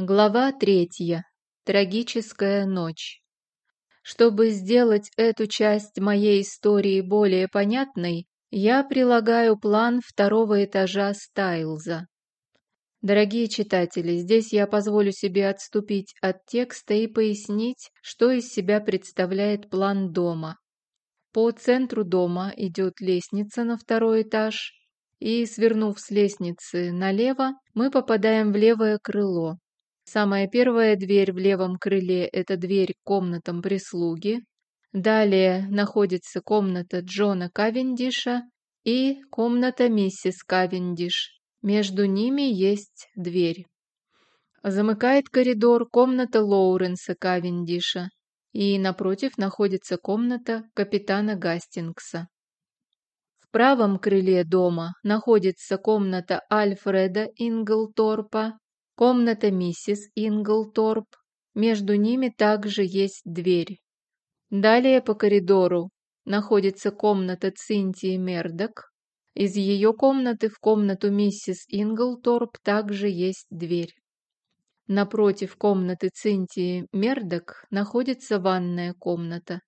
Глава третья. Трагическая ночь. Чтобы сделать эту часть моей истории более понятной, я прилагаю план второго этажа Стайлза. Дорогие читатели, здесь я позволю себе отступить от текста и пояснить, что из себя представляет план дома. По центру дома идет лестница на второй этаж, и, свернув с лестницы налево, мы попадаем в левое крыло. Самая первая дверь в левом крыле – это дверь к комнатам прислуги. Далее находится комната Джона Кавендиша и комната миссис Кавендиш. Между ними есть дверь. Замыкает коридор комната Лоуренса Кавендиша, и напротив находится комната капитана Гастингса. В правом крыле дома находится комната Альфреда Инглторпа, Комната миссис Инглторп, между ними также есть дверь. Далее по коридору находится комната Цинтии Мердок. Из ее комнаты в комнату миссис Инглторп также есть дверь. Напротив комнаты Цинтии Мердок находится ванная комната.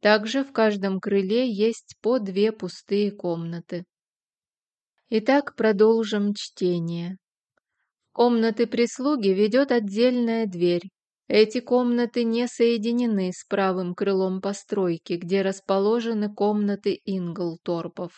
Также в каждом крыле есть по две пустые комнаты. Итак, продолжим чтение. Комнаты прислуги ведет отдельная дверь. Эти комнаты не соединены с правым крылом постройки, где расположены комнаты Инглторпов.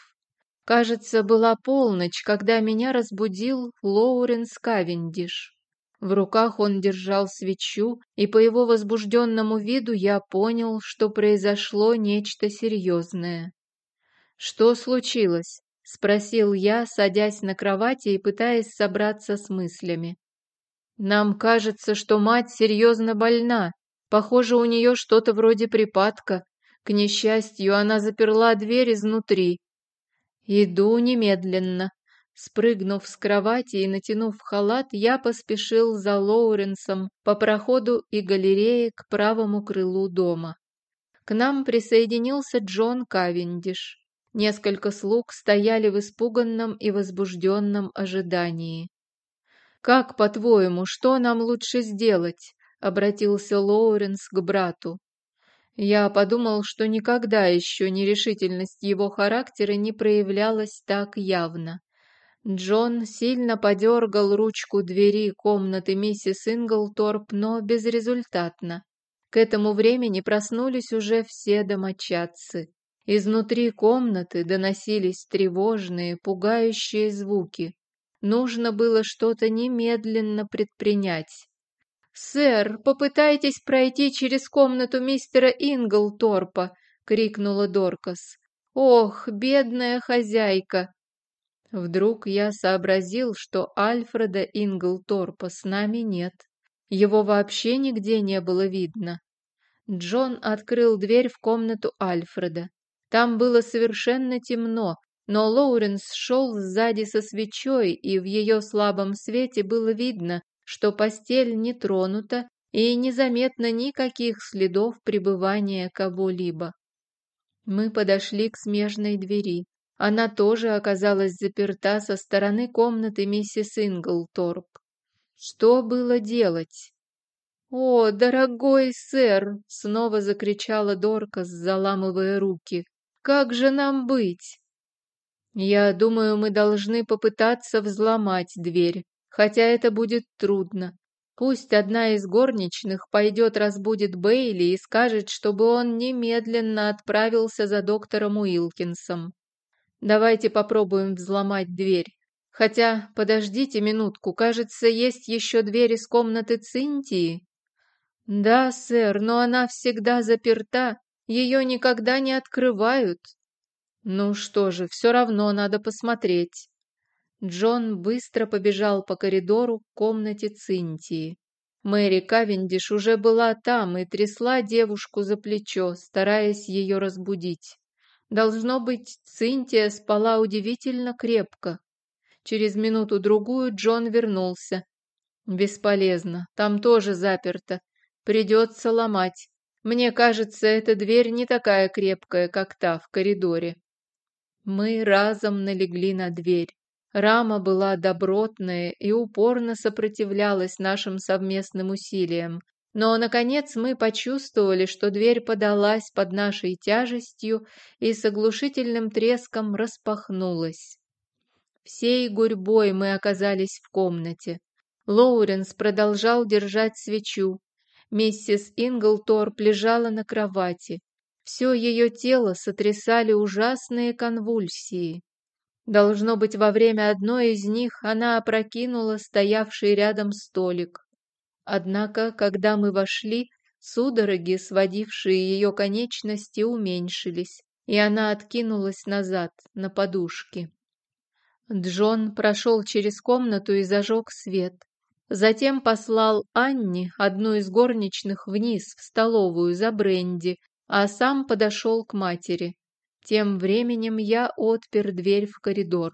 Кажется, была полночь, когда меня разбудил Лоуренс Кавендиш. В руках он держал свечу, и по его возбужденному виду я понял, что произошло нечто серьезное. «Что случилось?» — спросил я, садясь на кровати и пытаясь собраться с мыслями. «Нам кажется, что мать серьезно больна. Похоже, у нее что-то вроде припадка. К несчастью, она заперла дверь изнутри. Иду немедленно». Спрыгнув с кровати и натянув халат, я поспешил за Лоуренсом по проходу и галерее к правому крылу дома. К нам присоединился Джон Кавендиш. Несколько слуг стояли в испуганном и возбужденном ожидании. «Как, по-твоему, что нам лучше сделать?» — обратился Лоуренс к брату. Я подумал, что никогда еще нерешительность его характера не проявлялась так явно. Джон сильно подергал ручку двери комнаты миссис Инглторп, но безрезультатно. К этому времени проснулись уже все домочадцы. Изнутри комнаты доносились тревожные, пугающие звуки. Нужно было что-то немедленно предпринять. «Сэр, попытайтесь пройти через комнату мистера Инглторпа!» — крикнула Доркас. «Ох, бедная хозяйка!» Вдруг я сообразил, что Альфреда Инглторпа с нами нет. Его вообще нигде не было видно. Джон открыл дверь в комнату Альфреда. Там было совершенно темно, но Лоуренс шел сзади со свечой, и в ее слабом свете было видно, что постель не тронута и незаметно никаких следов пребывания кого-либо. Мы подошли к смежной двери. Она тоже оказалась заперта со стороны комнаты миссис Инглторп. Что было делать? «О, дорогой сэр!» — снова закричала Доркас, заламывая руки. Как же нам быть? Я думаю, мы должны попытаться взломать дверь, хотя это будет трудно. Пусть одна из горничных пойдет разбудит Бейли и скажет, чтобы он немедленно отправился за доктором Уилкинсом. Давайте попробуем взломать дверь. Хотя, подождите минутку, кажется, есть еще дверь из комнаты Цинтии. Да, сэр, но она всегда заперта, ее никогда не открывают. Ну что же, все равно надо посмотреть. Джон быстро побежал по коридору к комнате Цинтии. Мэри Кавендиш уже была там и трясла девушку за плечо, стараясь ее разбудить. Должно быть, Цинтия спала удивительно крепко. Через минуту-другую Джон вернулся. Бесполезно, там тоже заперто. Придется ломать. Мне кажется, эта дверь не такая крепкая, как та в коридоре. Мы разом налегли на дверь. Рама была добротная и упорно сопротивлялась нашим совместным усилиям. Но, наконец, мы почувствовали, что дверь подалась под нашей тяжестью и с оглушительным треском распахнулась. Всей гурьбой мы оказались в комнате. Лоуренс продолжал держать свечу. Миссис Инглторп лежала на кровати. Все ее тело сотрясали ужасные конвульсии. Должно быть, во время одной из них она опрокинула стоявший рядом столик. Однако, когда мы вошли, судороги, сводившие ее конечности, уменьшились, и она откинулась назад на подушки. Джон прошел через комнату и зажег свет. Затем послал Анне, одну из горничных, вниз, в столовую, за бренди, а сам подошел к матери. Тем временем я отпер дверь в коридор.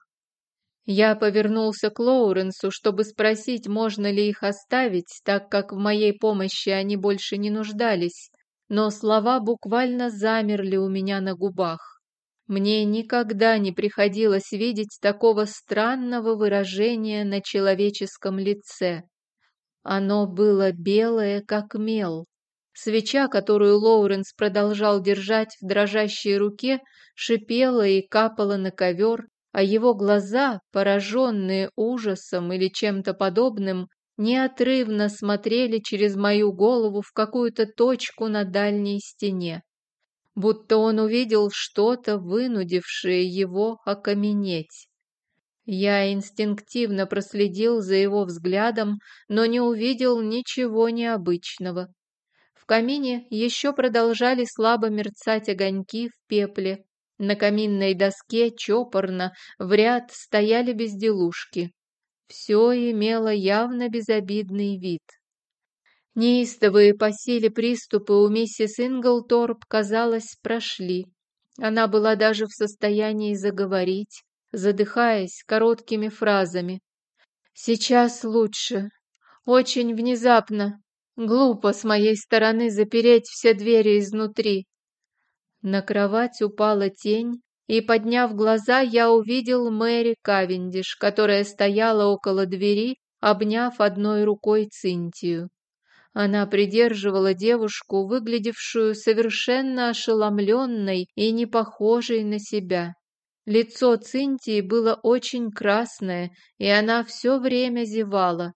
Я повернулся к Лоуренсу, чтобы спросить, можно ли их оставить, так как в моей помощи они больше не нуждались, но слова буквально замерли у меня на губах. Мне никогда не приходилось видеть такого странного выражения на человеческом лице. Оно было белое, как мел. Свеча, которую Лоуренс продолжал держать в дрожащей руке, шипела и капала на ковер, а его глаза, пораженные ужасом или чем-то подобным, неотрывно смотрели через мою голову в какую-то точку на дальней стене. Будто он увидел что-то, вынудившее его окаменеть. Я инстинктивно проследил за его взглядом, но не увидел ничего необычного. В камине еще продолжали слабо мерцать огоньки в пепле. На каминной доске чопорно в ряд стояли безделушки. Все имело явно безобидный вид. Неистовые по силе приступы у миссис Инглторп, казалось, прошли. Она была даже в состоянии заговорить, задыхаясь короткими фразами. «Сейчас лучше. Очень внезапно. Глупо с моей стороны запереть все двери изнутри. На кровать упала тень, и, подняв глаза, я увидел Мэри Кавендиш, которая стояла около двери, обняв одной рукой Цинтию. Она придерживала девушку, выглядевшую совершенно ошеломленной и не похожей на себя. Лицо Цинтии было очень красное, и она все время зевала.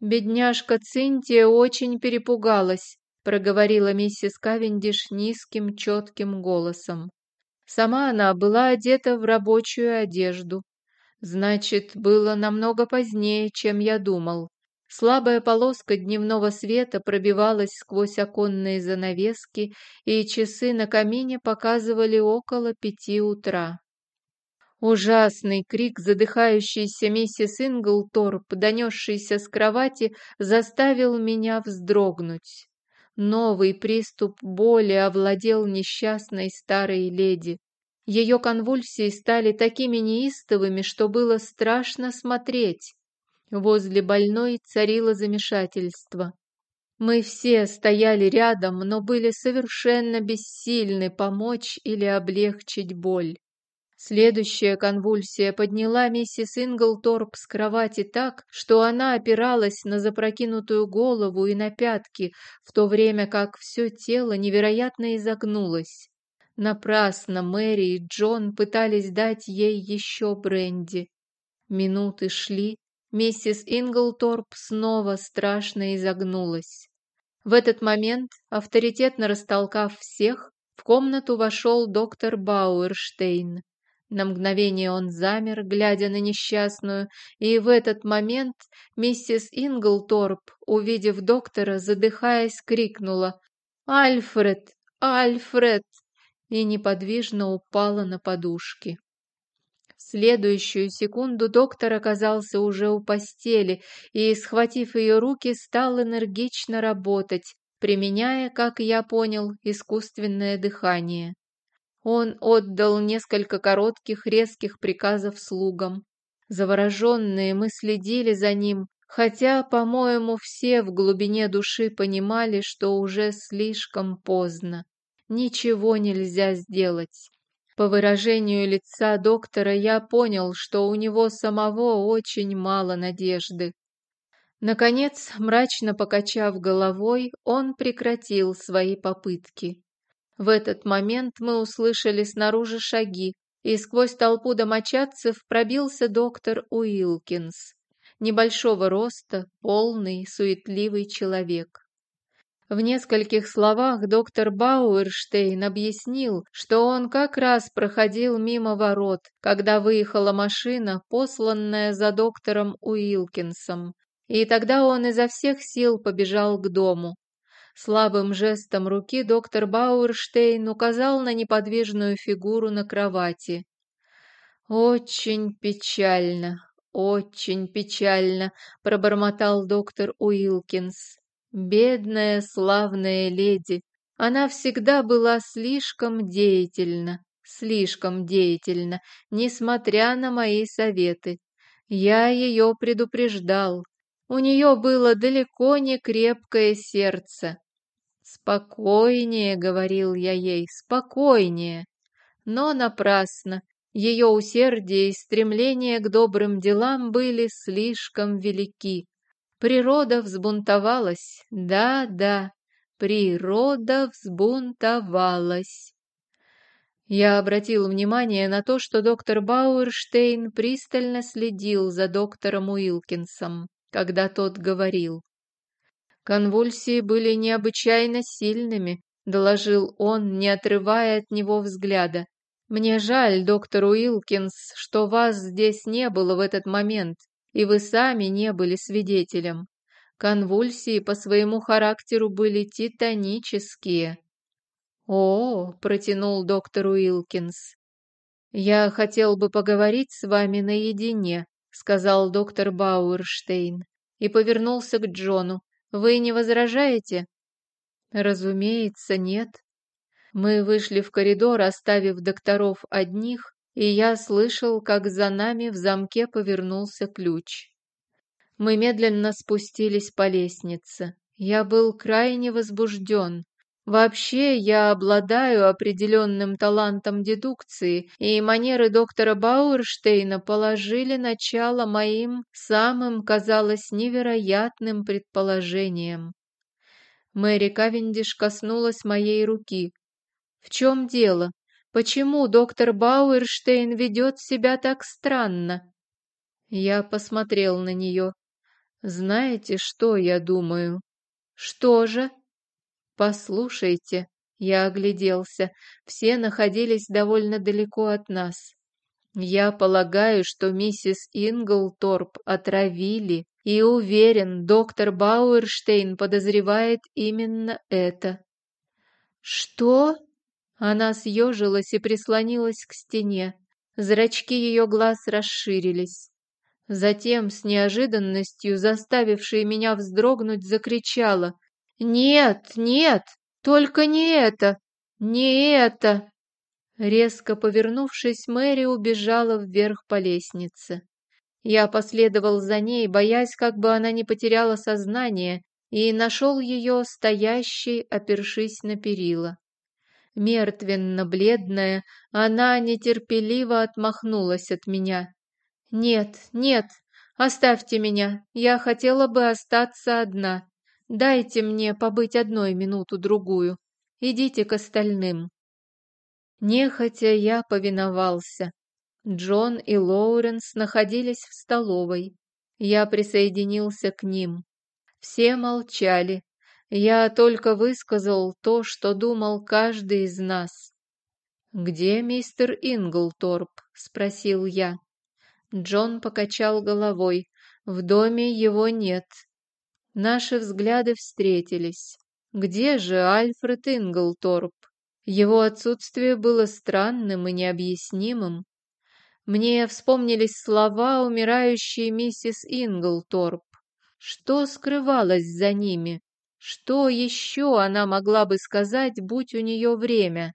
«Бедняжка Цинтия очень перепугалась», — проговорила миссис Кавендиш низким, четким голосом. Сама она была одета в рабочую одежду. Значит, было намного позднее, чем я думал. Слабая полоска дневного света пробивалась сквозь оконные занавески, и часы на камине показывали около пяти утра. Ужасный крик задыхающейся миссис Инглторп, донесшийся с кровати, заставил меня вздрогнуть. Новый приступ боли овладел несчастной старой леди. Ее конвульсии стали такими неистовыми, что было страшно смотреть. Возле больной царило замешательство. Мы все стояли рядом, но были совершенно бессильны помочь или облегчить боль. Следующая конвульсия подняла миссис Инглторп с кровати так, что она опиралась на запрокинутую голову и на пятки, в то время как все тело невероятно изогнулось. Напрасно Мэри и Джон пытались дать ей еще бренди. Минуты шли, миссис Инглторп снова страшно изогнулась. В этот момент, авторитетно растолкав всех, в комнату вошел доктор Бауэрштейн. На мгновение он замер, глядя на несчастную, и в этот момент миссис Инглторп, увидев доктора, задыхаясь, крикнула «Альфред! Альфред!» и неподвижно упала на подушки. Следующую секунду доктор оказался уже у постели и, схватив ее руки, стал энергично работать, применяя, как я понял, искусственное дыхание. Он отдал несколько коротких резких приказов слугам. Завороженные мы следили за ним, хотя, по-моему, все в глубине души понимали, что уже слишком поздно. Ничего нельзя сделать. По выражению лица доктора я понял, что у него самого очень мало надежды. Наконец, мрачно покачав головой, он прекратил свои попытки. В этот момент мы услышали снаружи шаги, и сквозь толпу домочадцев пробился доктор Уилкинс. Небольшого роста, полный, суетливый человек. В нескольких словах доктор Бауэрштейн объяснил, что он как раз проходил мимо ворот, когда выехала машина, посланная за доктором Уилкинсом, и тогда он изо всех сил побежал к дому. Слабым жестом руки доктор Бауэрштейн указал на неподвижную фигуру на кровати. «Очень печально, очень печально», — пробормотал доктор Уилкинс. «Бедная славная леди, она всегда была слишком деятельна, слишком деятельна, несмотря на мои советы. Я ее предупреждал, у нее было далеко не крепкое сердце. «Спокойнее», — говорил я ей, — «спокойнее». Но напрасно. Ее усердие и стремление к добрым делам были слишком велики. Природа взбунтовалась. Да-да, природа взбунтовалась. Я обратил внимание на то, что доктор Бауэрштейн пристально следил за доктором Уилкинсом когда тот говорил. Конвульсии были необычайно сильными, доложил он, не отрывая от него взгляда. Мне жаль, доктор Уилкинс, что вас здесь не было в этот момент, и вы сами не были свидетелем. Конвульсии по своему характеру были титанические. О, протянул доктор Уилкинс. Я хотел бы поговорить с вами наедине, — сказал доктор Бауэрштейн и повернулся к Джону. «Вы не возражаете?» «Разумеется, нет». Мы вышли в коридор, оставив докторов одних, и я слышал, как за нами в замке повернулся ключ. Мы медленно спустились по лестнице. Я был крайне возбужден. Вообще, я обладаю определенным талантом дедукции, и манеры доктора Бауэрштейна положили начало моим самым, казалось, невероятным предположениям. Мэри Кавендиш коснулась моей руки. «В чем дело? Почему доктор Бауэрштейн ведет себя так странно?» Я посмотрел на нее. «Знаете, что я думаю?» «Что же?» «Послушайте», — я огляделся, все находились довольно далеко от нас. «Я полагаю, что миссис Инглторп отравили, и уверен, доктор Бауэрштейн подозревает именно это». «Что?» Она съежилась и прислонилась к стене. Зрачки ее глаз расширились. Затем, с неожиданностью, заставившей меня вздрогнуть, закричала. «Нет, нет, только не это, не это!» Резко повернувшись, Мэри убежала вверх по лестнице. Я последовал за ней, боясь, как бы она не потеряла сознание, и нашел ее стоящей, опершись на перила. Мертвенно-бледная, она нетерпеливо отмахнулась от меня. «Нет, нет, оставьте меня, я хотела бы остаться одна. Дайте мне побыть одной минуту-другую. Идите к остальным». Нехотя я повиновался. Джон и Лоуренс находились в столовой. Я присоединился к ним. Все молчали. Я только высказал то, что думал каждый из нас. «Где мистер Инглторп?» — спросил я. Джон покачал головой. «В доме его нет. Наши взгляды встретились. Где же Альфред Инглторп? Его отсутствие было странным и необъяснимым. Мне вспомнились слова умирающей миссис Инглторп. Что скрывалось за ними? Что еще она могла бы сказать, будь у нее время?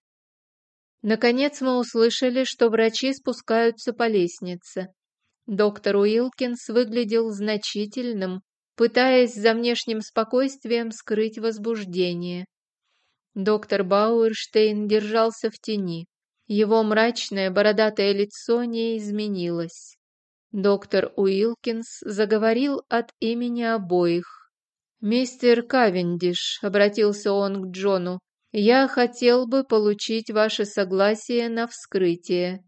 Наконец мы услышали, что врачи спускаются по лестнице. Доктор Уилкинс выглядел значительным, пытаясь за внешним спокойствием скрыть возбуждение. Доктор Бауэрштейн держался в тени. Его мрачное бородатое лицо не изменилось. Доктор Уилкинс заговорил от имени обоих. «Мистер Кавендиш», — обратился он к Джону, — «я хотел бы получить ваше согласие на вскрытие».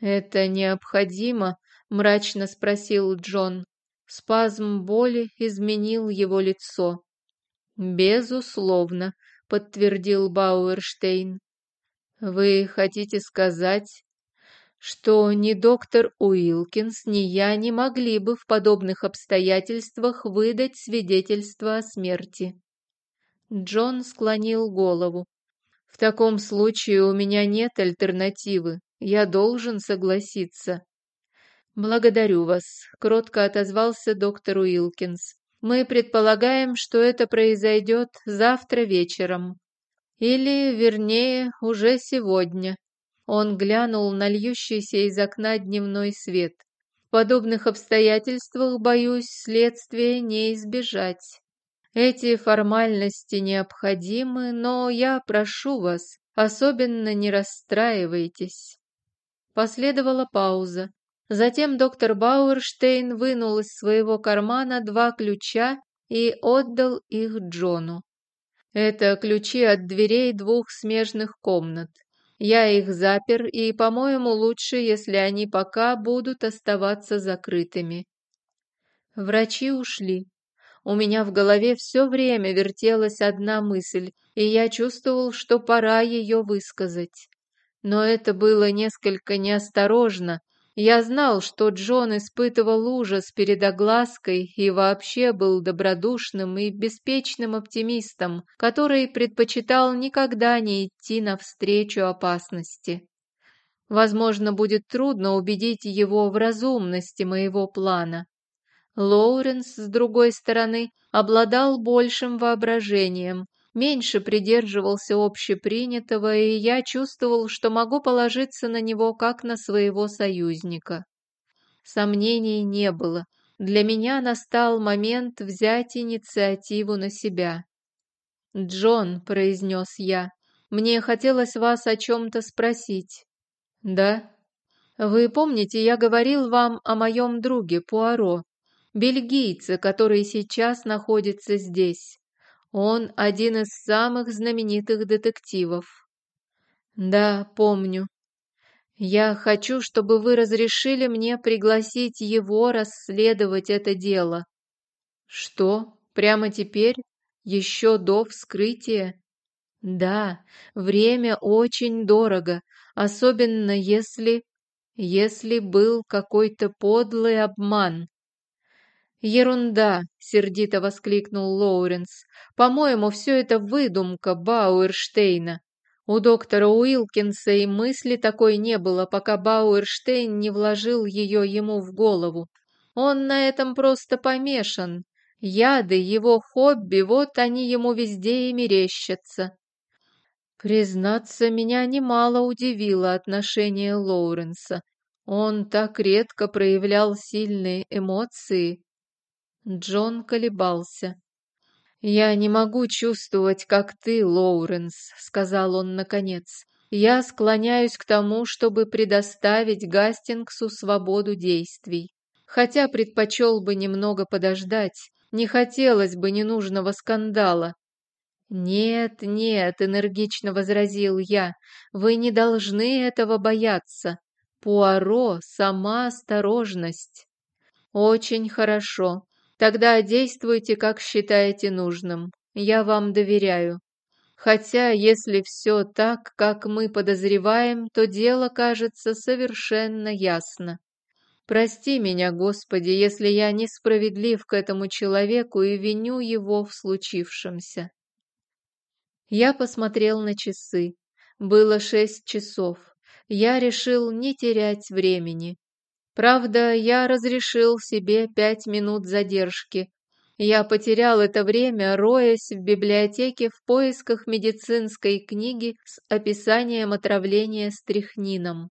«Это необходимо?» — мрачно спросил Джон. Спазм боли изменил его лицо. «Безусловно», — подтвердил Бауэрштейн. «Вы хотите сказать, что ни доктор Уилкинс, ни я не могли бы в подобных обстоятельствах выдать свидетельство о смерти?» Джон склонил голову. «В таком случае у меня нет альтернативы. Я должен согласиться. Благодарю вас, кротко отозвался доктор Уилкинс. Мы предполагаем, что это произойдет завтра вечером. Или, вернее, уже сегодня. Он глянул на льющийся из окна дневной свет. В подобных обстоятельствах, боюсь, следствия не избежать. Эти формальности необходимы, но я прошу вас, особенно не расстраивайтесь. Последовала пауза. Затем доктор Бауэрштейн вынул из своего кармана два ключа и отдал их Джону. Это ключи от дверей двух смежных комнат. Я их запер, и, по-моему, лучше, если они пока будут оставаться закрытыми. Врачи ушли. У меня в голове все время вертелась одна мысль, и я чувствовал, что пора ее высказать но это было несколько неосторожно. Я знал, что Джон испытывал ужас перед оглаской и вообще был добродушным и беспечным оптимистом, который предпочитал никогда не идти навстречу опасности. Возможно, будет трудно убедить его в разумности моего плана. Лоуренс, с другой стороны, обладал большим воображением меньше придерживался общепринятого, и я чувствовал, что могу положиться на него как на своего союзника. Сомнений не было. Для меня настал момент взять инициативу на себя. «Джон», — произнес я, — «мне хотелось вас о чем-то спросить». «Да?» «Вы помните, я говорил вам о моем друге Пуаро, бельгийце, который сейчас находится здесь. Он один из самых знаменитых детективов. Да, помню. Я хочу, чтобы вы разрешили мне пригласить его расследовать это дело. Что? Прямо теперь? Еще до вскрытия? Да, время очень дорого, особенно если... если был какой-то подлый обман. «Ерунда!» — сердито воскликнул Лоуренс. «По-моему, все это выдумка Бауэрштейна. У доктора Уилкинса и мысли такой не было, пока Бауэрштейн не вложил ее ему в голову. Он на этом просто помешан. Яды, его хобби, вот они ему везде и мерещатся». Признаться, меня немало удивило отношение Лоуренса. Он так редко проявлял сильные эмоции. Джон колебался. «Я не могу чувствовать, как ты, Лоуренс», — сказал он наконец. «Я склоняюсь к тому, чтобы предоставить Гастингсу свободу действий. Хотя предпочел бы немного подождать, не хотелось бы ненужного скандала». «Нет, нет», — энергично возразил я, — «вы не должны этого бояться. Пуаро — сама осторожность». «Очень хорошо. Тогда действуйте, как считаете нужным. Я вам доверяю. Хотя, если все так, как мы подозреваем, то дело кажется совершенно ясно. Прости меня, Господи, если я несправедлив к этому человеку и виню его в случившемся. Я посмотрел на часы. Было шесть часов. Я решил не терять времени. Правда, я разрешил себе пять минут задержки. Я потерял это время, роясь в библиотеке в поисках медицинской книги с описанием отравления стрихнином.